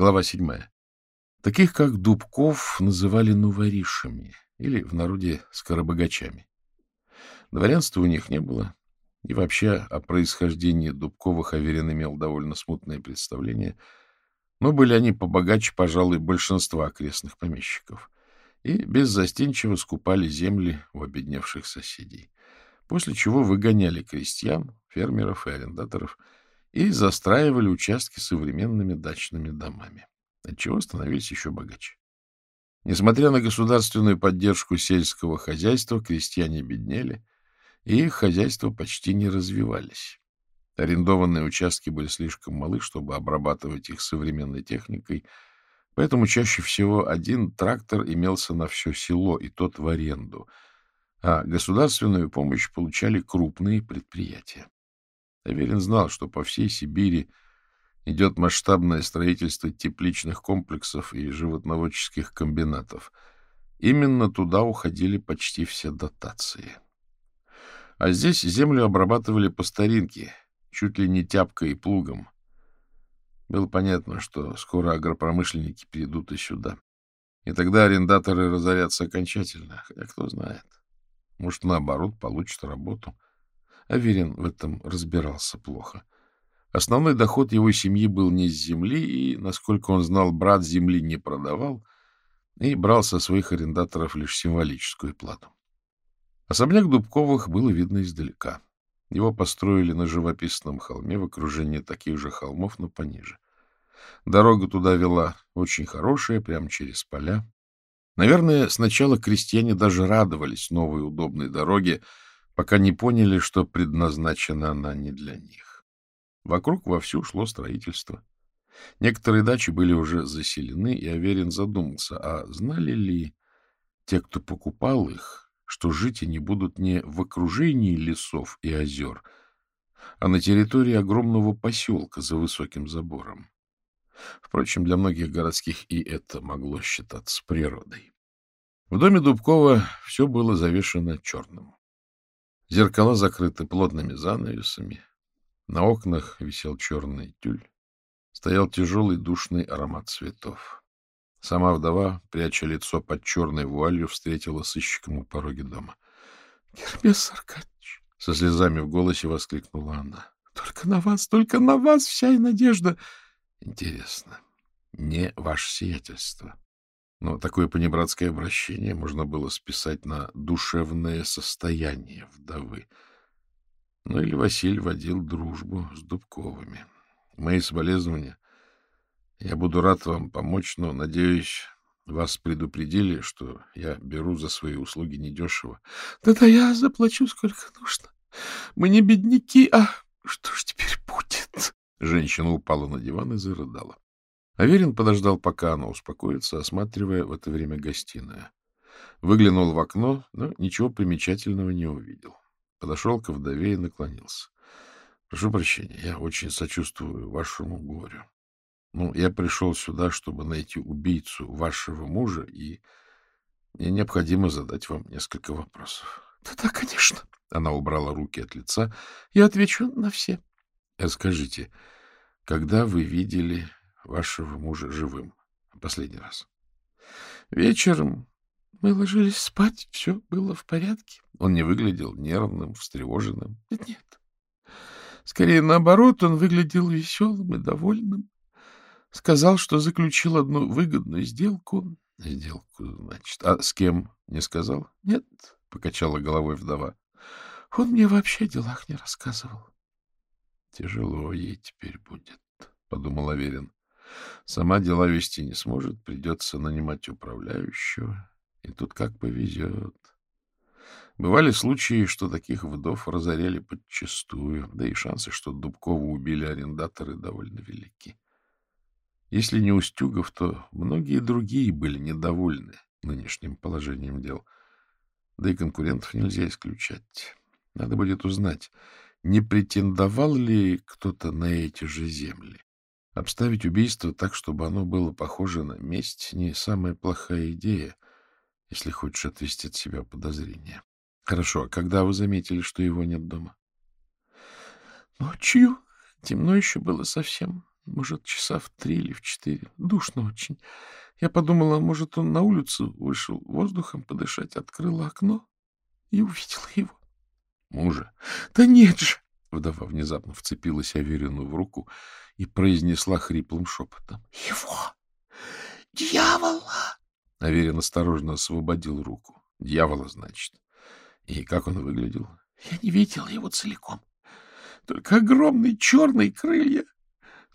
Глава седьмая. Таких, как Дубков, называли нуворишами или в народе скоробогачами. Дворянства у них не было, и вообще о происхождении Дубковых Аверин имел довольно смутное представление, но были они побогаче, пожалуй, большинства окрестных помещиков, и беззастенчиво скупали земли у обедневших соседей, после чего выгоняли крестьян, фермеров и арендаторов и застраивали участки современными дачными домами отчего становились еще богаче. Несмотря на государственную поддержку сельского хозяйства, крестьяне беднели, и их хозяйства почти не развивались. Арендованные участки были слишком малы, чтобы обрабатывать их современной техникой, поэтому чаще всего один трактор имелся на все село, и тот в аренду, а государственную помощь получали крупные предприятия. Аверин знал, что по всей Сибири идет масштабное строительство тепличных комплексов и животноводческих комбинатов. Именно туда уходили почти все дотации. А здесь землю обрабатывали по старинке, чуть ли не тяпкой и плугом. Было понятно, что скоро агропромышленники перейдут и сюда. И тогда арендаторы разорятся окончательно, хотя кто знает. Может, наоборот, получат работу. Аверин в этом разбирался плохо. Основной доход его семьи был не с земли, и, насколько он знал, брат земли не продавал и брал со своих арендаторов лишь символическую плату. Особняк Дубковых было видно издалека. Его построили на живописном холме в окружении таких же холмов, но пониже. Дорога туда вела очень хорошая, прямо через поля. Наверное, сначала крестьяне даже радовались новой удобной дороге, пока не поняли, что предназначена она не для них. Вокруг вовсю шло строительство. Некоторые дачи были уже заселены, и Аверин задумался, а знали ли те, кто покупал их, что жить они будут не в окружении лесов и озер, а на территории огромного поселка за высоким забором. Впрочем, для многих городских и это могло считаться природой. В доме Дубкова все было завешено черным. Зеркала закрыты плотными занавесами, на окнах висел черный тюль. Стоял тяжелый душный аромат цветов. Сама вдова, пряча лицо под черной вуалью, встретила сыщиком у пороги дома. — Гермес Аркадьевич! — со слезами в голосе воскликнула она. — Только на вас, только на вас вся и надежда! — Интересно, не ваше сиятельство. Но такое понебратское обращение можно было списать на душевное состояние вдовы. Ну или Василь водил дружбу с Дубковыми. Мои соболезнования. Я буду рад вам помочь, но, надеюсь, вас предупредили, что я беру за свои услуги недешево. Да — Да-да, я заплачу сколько нужно. Мы не бедняки, а что ж теперь будет? Женщина упала на диван и зарыдала. Аверин подождал, пока она успокоится, осматривая в это время гостиную. Выглянул в окно, но ничего примечательного не увидел. Подошел к вдове и наклонился. — Прошу прощения, я очень сочувствую вашему горю. Ну, я пришел сюда, чтобы найти убийцу вашего мужа, и мне необходимо задать вам несколько вопросов. Да — Да-да, конечно. Она убрала руки от лица. — Я отвечу на все. — Скажите, когда вы видели вашего мужа живым последний раз? — Вечером мы ложились спать, все было в порядке. Он не выглядел нервным, встревоженным. Нет, нет. Скорее, наоборот, он выглядел веселым и довольным. Сказал, что заключил одну выгодную сделку. Сделку, значит. А с кем не сказал? Нет, покачала головой вдова. Он мне вообще о делах не рассказывал. Тяжело ей теперь будет, подумал Аверин. Сама дела вести не сможет, придется нанимать управляющего. И тут как повезет. Бывали случаи, что таких вдов разоряли подчистую, да и шансы, что Дубкова убили арендаторы, довольно велики. Если не Устюгов, то многие другие были недовольны нынешним положением дел. Да и конкурентов нельзя исключать. Надо будет узнать, не претендовал ли кто-то на эти же земли. Обставить убийство так, чтобы оно было похоже на месть, не самая плохая идея — если хочешь отвести от себя подозрения. Хорошо, а когда вы заметили, что его нет дома? Ночью. Темно еще было совсем. может, часа в три или в четыре. Душно очень. Я подумала, может, он на улицу вышел воздухом подышать, открыла окно и увидела его. Мужа? Да нет же! Вдова внезапно вцепилась Аверину в руку и произнесла хриплым шепотом. — Его! Дьявола! Аверин осторожно освободил руку. Дьявола, значит. И как он выглядел? — Я не видела его целиком. Только огромные черные крылья.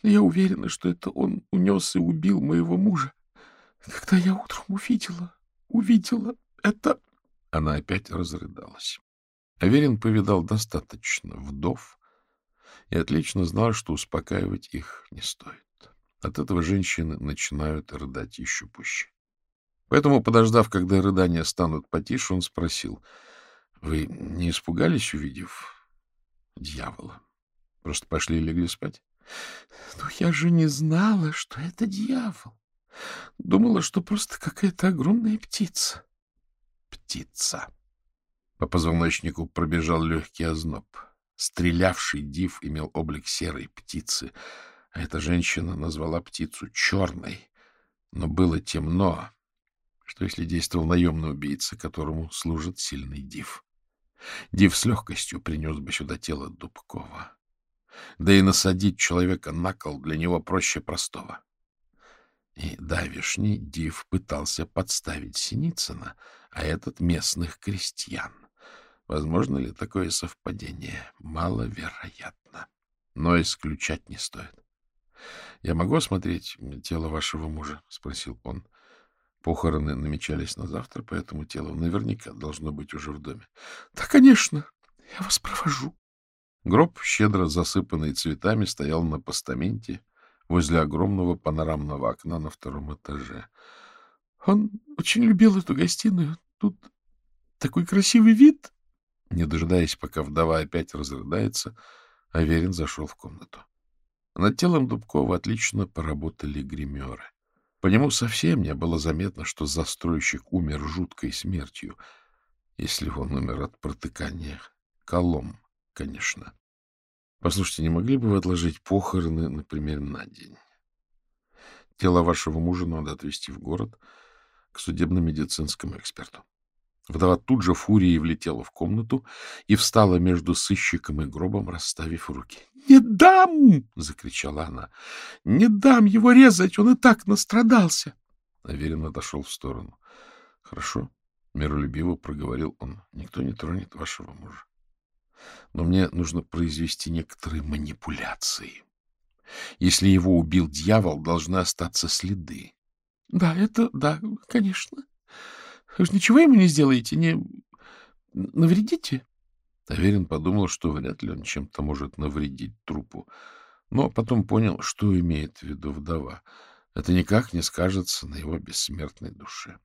Но я уверена, что это он унес и убил моего мужа. Когда я утром увидела, увидела это... Она опять разрыдалась. Аверин повидал достаточно вдов и отлично знал, что успокаивать их не стоит. От этого женщины начинают рыдать еще пуще. Поэтому, подождав, когда рыдания станут потише, он спросил, — Вы не испугались, увидев дьявола? Просто пошли и легли спать? — Ну, я же не знала, что это дьявол. Думала, что просто какая-то огромная птица. Птица. По позвоночнику пробежал легкий озноб. Стрелявший див имел облик серой птицы, а эта женщина назвала птицу черной. Но было темно. Что если действовал наемный убийца, которому служит сильный див? Див с легкостью принес бы сюда тело Дубкова. Да и насадить человека на кол для него проще простого. И давишний Див пытался подставить Синицына, а этот — местных крестьян. Возможно ли такое совпадение? Маловероятно. Но исключать не стоит. — Я могу осмотреть тело вашего мужа? — спросил он. Похороны намечались на завтра, поэтому тело наверняка должно быть уже в доме. — Да, конечно. Я вас провожу. Гроб, щедро засыпанный цветами, стоял на постаменте возле огромного панорамного окна на втором этаже. Он очень любил эту гостиную. Тут такой красивый вид. Не дожидаясь, пока вдова опять разрыдается, Аверин зашел в комнату. Над телом Дубкова отлично поработали гримеры. По нему совсем не было заметно, что застройщик умер жуткой смертью, если он умер от протыкания колом, конечно. Послушайте, не могли бы вы отложить похороны, например, на день? Тело вашего мужа надо отвезти в город к судебно-медицинскому эксперту. Вдова тут же фурией влетела в комнату и встала между сыщиком и гробом, расставив руки. — Не дам! — закричала она. — Не дам его резать, он и так настрадался. Аверин отошел в сторону. — Хорошо, — миролюбиво проговорил он. — Никто не тронет вашего мужа. Но мне нужно произвести некоторые манипуляции. Если его убил дьявол, должны остаться следы. — Да, это да, конечно. Вы же ничего ему не сделаете, не навредите? Аверин подумал, что вряд ли он чем-то может навредить трупу, но потом понял, что имеет в виду вдова. Это никак не скажется на его бессмертной душе.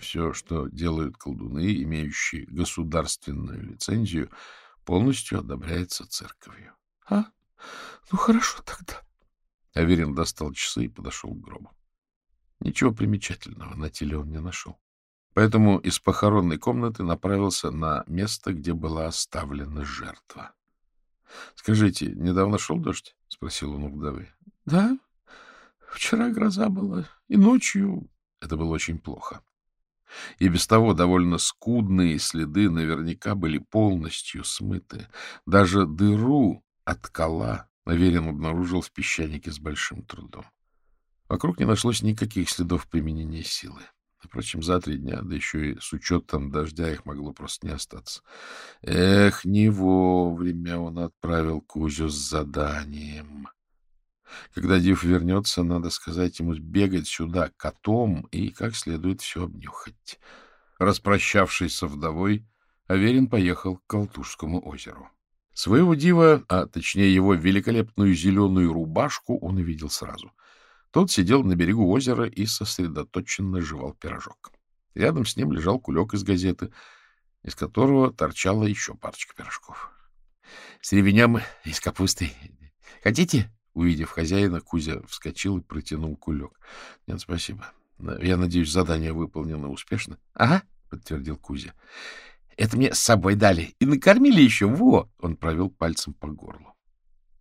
Все, что делают колдуны, имеющие государственную лицензию, полностью одобряется церковью. — А? Ну, хорошо тогда. Аверин достал часы и подошел к гробу. Ничего примечательного на теле он не нашел. Поэтому из похоронной комнаты направился на место, где была оставлена жертва. — Скажите, недавно шел дождь? — спросил он у вдовы. — Да, вчера гроза была, и ночью... Это было очень плохо. И без того довольно скудные следы наверняка были полностью смыты. Даже дыру от кола Аверин обнаружил в песчанике с большим трудом. Вокруг не нашлось никаких следов применения силы. Впрочем, за три дня, да еще и с учетом дождя, их могло просто не остаться. Эх, не вовремя он отправил Кузю с заданием. Когда Див вернется, надо сказать ему бегать сюда котом и как следует все обнюхать. Распрощавшись со вдовой, Аверин поехал к Колтушскому озеру. Своего дива, а точнее его великолепную зеленую рубашку, он увидел сразу. Тот сидел на берегу озера и сосредоточенно жевал пирожок. Рядом с ним лежал кулек из газеты, из которого торчала еще парочка пирожков. — С ревенем и с капустой. Хотите? Увидев хозяина, Кузя вскочил и протянул кулек. — Нет, спасибо. Я надеюсь, задание выполнено успешно. — Ага, — подтвердил Кузя. — Это мне с собой дали. И накормили еще. Во! Он провел пальцем по горлу.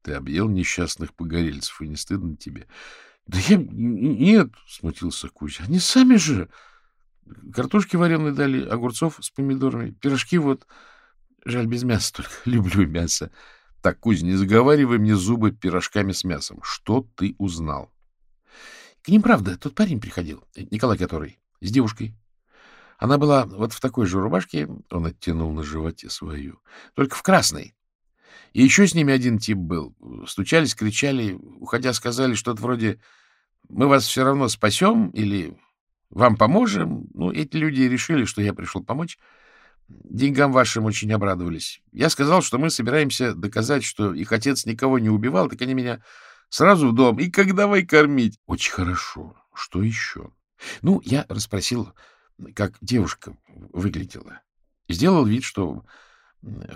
Ты объел несчастных погорельцев, и не стыдно тебе? — Да я... Нет, — смутился Кузя. — Они сами же... Картошки вареные дали, огурцов с помидорами, пирожки вот... Жаль, без мяса только. Люблю мясо. Так, Кузь, не заговаривай мне зубы пирожками с мясом. Что ты узнал? К ним, правда, тот парень приходил, Николай который, с девушкой. Она была вот в такой же рубашке, он оттянул на животе свою, только в красной. И еще с ними один тип был. Стучались, кричали, уходя сказали что-то вроде «Мы вас все равно спасем» или «Вам поможем». Ну, эти люди решили, что я пришел помочь. Деньгам вашим очень обрадовались. Я сказал, что мы собираемся доказать, что их отец никого не убивал, так они меня Сразу в дом. И как давай кормить? Очень хорошо. Что еще? Ну, я расспросил, как девушка выглядела. Сделал вид, что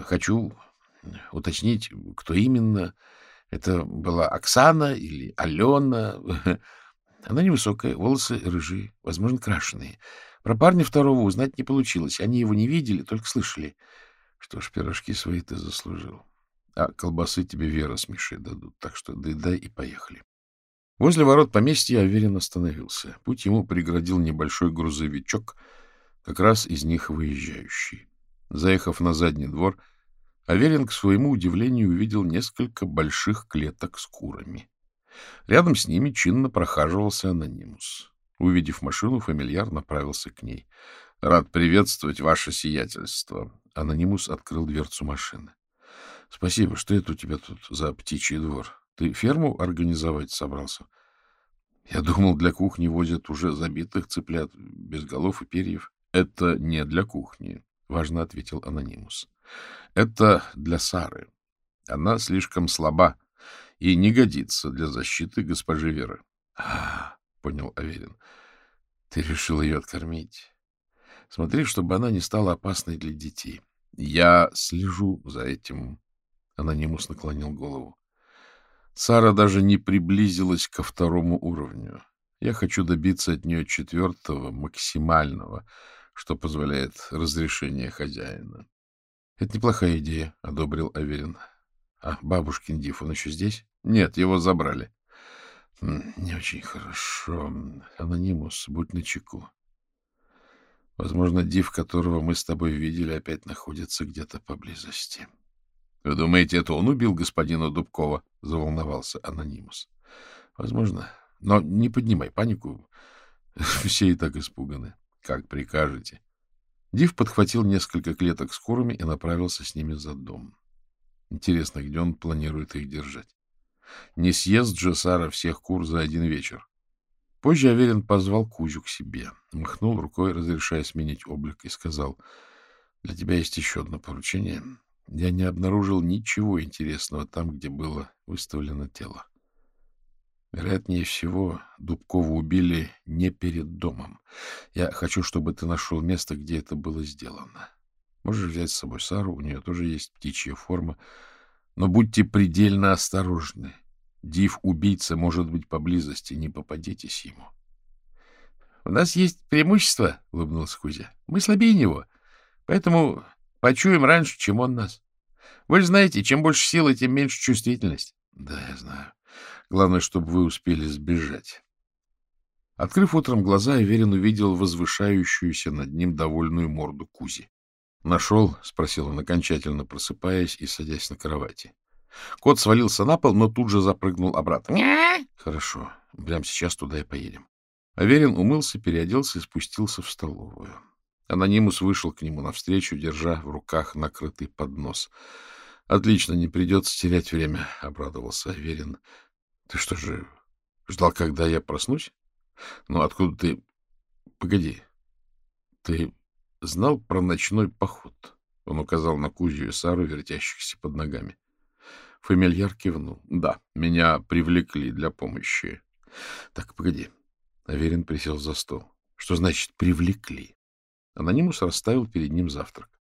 хочу уточнить, кто именно. Это была Оксана или Алена. Она невысокая, волосы рыжие, возможно, крашеные. Про парня второго узнать не получилось. Они его не видели, только слышали. Что ж, пирожки свои ты заслужил. А колбасы тебе Вера с Мишей дадут, так что доедай и поехали. Возле ворот поместья Аверин остановился. Путь ему преградил небольшой грузовичок, как раз из них выезжающий. Заехав на задний двор, Аверин, к своему удивлению, увидел несколько больших клеток с курами. Рядом с ними чинно прохаживался анонимус. Увидев машину, фамильяр направился к ней. — Рад приветствовать ваше сиятельство. Анонимус открыл дверцу машины. — Спасибо. Что это у тебя тут за птичий двор? Ты ферму организовать собрался? Я думал, для кухни возят уже забитых цыплят, без голов и перьев. — Это не для кухни, — важно ответил Анонимус. — Это для Сары. Она слишком слаба и не годится для защиты госпожи Веры. — А, — понял Аверин, — ты решил ее откормить. Смотри, чтобы она не стала опасной для детей. Я слежу за этим, Анонимус наклонил голову. Сара даже не приблизилась ко второму уровню. Я хочу добиться от нее четвертого, максимального, что позволяет разрешение хозяина. — Это неплохая идея, — одобрил Аверин. — А бабушкин Диф, он еще здесь? — Нет, его забрали. — Не очень хорошо. Анонимус, будь начеку. Возможно, Див, которого мы с тобой видели, опять находится где-то поблизости. —— Вы думаете, это он убил господина Дубкова? — заволновался Анонимус. — Возможно. Но не поднимай панику. Все и так испуганы. Как прикажете. Див подхватил несколько клеток с курами и направился с ними за дом. Интересно, где он планирует их держать? Не съест же Сара всех кур за один вечер. Позже Аверин позвал Кузю к себе, махнул рукой, разрешая сменить облик, и сказал, — Для тебя есть еще одно поручение. Я не обнаружил ничего интересного там, где было выставлено тело. Вероятнее всего, Дубкова убили не перед домом. Я хочу, чтобы ты нашел место, где это было сделано. Можешь взять с собой Сару, у нее тоже есть птичья форма. Но будьте предельно осторожны. Див-убийца может быть поблизости, не попадитесь ему. — У нас есть преимущество, — улыбнулся Кузя. — Мы слабее него, поэтому Почуем раньше, чем он нас. Вы же знаете, чем больше силы, тем меньше чувствительность. Да, я знаю. Главное, чтобы вы успели сбежать. Открыв утром глаза, Аверин увидел возвышающуюся над ним довольную морду Кузи. «Нашел?» — спросил он, окончательно просыпаясь и садясь на кровати. Кот свалился на пол, но тут же запрыгнул обратно. «Хорошо. Прямо сейчас туда и поедем». Аверин умылся, переоделся и спустился в столовую. Анонимус вышел к нему навстречу, держа в руках накрытый поднос. — Отлично, не придется терять время, — обрадовался Аверин. — Ты что же, ждал, когда я проснусь? — Ну, откуда ты... Погоди. Ты знал про ночной поход? Он указал на Кузю и Сару, вертящихся под ногами. Фамильяр кивнул. — Да, меня привлекли для помощи. — Так, погоди. Аверин присел за стол. — Что значит «привлекли»? Анонимус расставил перед ним завтрак.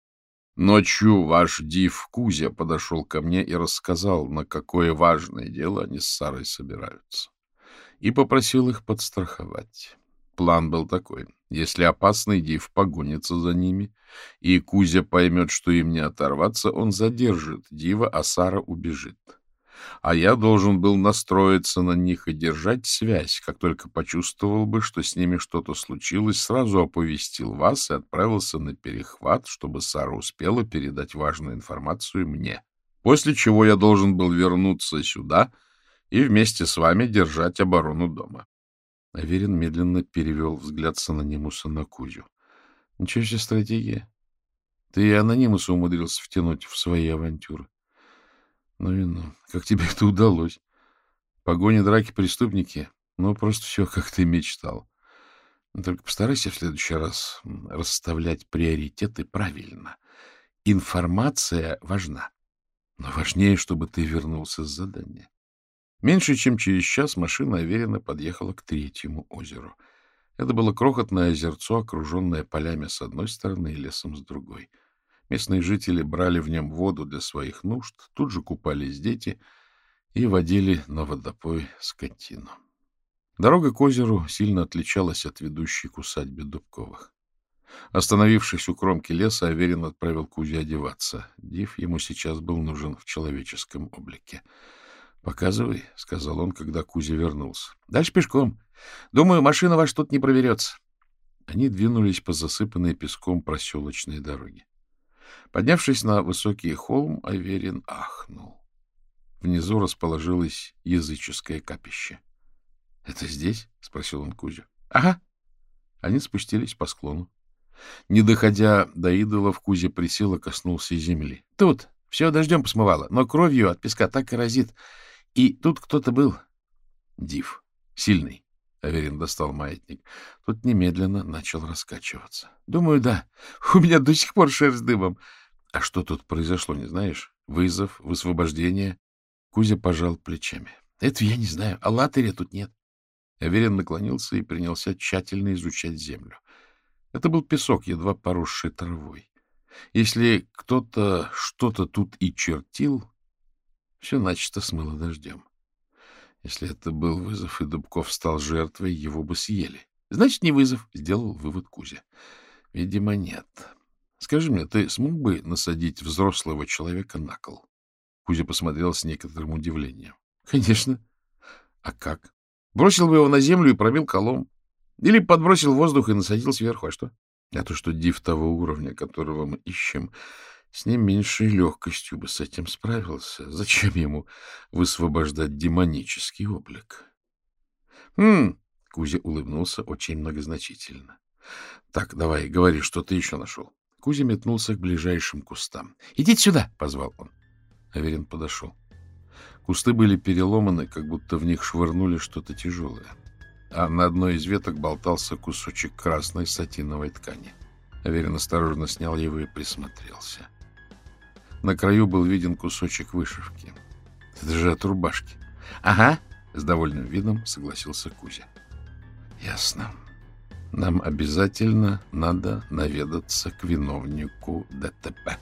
Ночью ваш див Кузя подошел ко мне и рассказал, на какое важное дело они с Сарой собираются. И попросил их подстраховать. План был такой. Если опасный див погонится за ними, и Кузя поймет, что им не оторваться, он задержит дива, а Сара убежит. А я должен был настроиться на них и держать связь. Как только почувствовал бы, что с ними что-то случилось, сразу оповестил вас и отправился на перехват, чтобы Сара успела передать важную информацию мне. После чего я должен был вернуться сюда и вместе с вами держать оборону дома. Аверин медленно перевел взгляд с анонимуса на Кузю. — Ничего себе стратегия. Ты и анонимуса умудрился втянуть в свои авантюры. Ну и ну, как тебе это удалось? Погони, драки, преступники? Ну, просто все, как ты мечтал. Но только постарайся в следующий раз расставлять приоритеты правильно. Информация важна. Но важнее, чтобы ты вернулся с задания. Меньше чем через час машина уверенно подъехала к третьему озеру. Это было крохотное озерцо, окруженное полями с одной стороны и лесом с другой — Местные жители брали в нем воду для своих нужд, тут же купались дети и водили на водопой скотину. Дорога к озеру сильно отличалась от ведущей к усадьбе Дубковых. Остановившись у кромки леса, Аверин отправил Кузю одеваться. Див ему сейчас был нужен в человеческом облике. — Показывай, — сказал он, когда Кузя вернулся. — Дальше пешком. Думаю, машина ваш тут не проверется. Они двинулись по засыпанной песком проселочной дороге. Поднявшись на высокий холм, Аверин ахнул. Внизу расположилось языческое капище. — Это здесь? — спросил он Кузю. — Ага. Они спустились по склону. Не доходя до идолов, Кузя присел и коснулся земли. — Тут. Все дождем посмывало, но кровью от песка так и разит. И тут кто-то был. Див. Сильный. Аверин достал маятник. Тут немедленно начал раскачиваться. — Думаю, да. У меня до сих пор шерсть дыбом. — А что тут произошло, не знаешь? Вызов, высвобождение? Кузя пожал плечами. — Это я не знаю. А латыря тут нет. Аверин наклонился и принялся тщательно изучать землю. Это был песок, едва поросший травой. Если кто-то что-то тут и чертил, все начисто смыло дождем. Если это был вызов, и Дубков стал жертвой, его бы съели. Значит, не вызов, — сделал вывод Кузя. Видимо, нет. Скажи мне, ты смог бы насадить взрослого человека на кол? Кузя посмотрел с некоторым удивлением. — Конечно. — А как? Бросил бы его на землю и пробил колом. Или подбросил воздух и насадил сверху. А что? А то, что див того уровня, которого мы ищем, с ним меньшей легкостью бы с этим справился. Зачем ему высвобождать демонический облик? — Хм, — Кузя улыбнулся очень многозначительно. — Так, давай, говори, что ты еще нашел. Кузя метнулся к ближайшим кустам. — Идите сюда! — позвал он. Аверин подошел. Кусты были переломаны, как будто в них швырнули что-то тяжелое. А на одной из веток болтался кусочек красной сатиновой ткани. Аверин осторожно снял его и присмотрелся. На краю был виден кусочек вышивки. — Это же от рубашки. — Ага, — с довольным видом согласился Кузя. — Ясно. Нам обязательно надо наведаться к виновнику ДТП.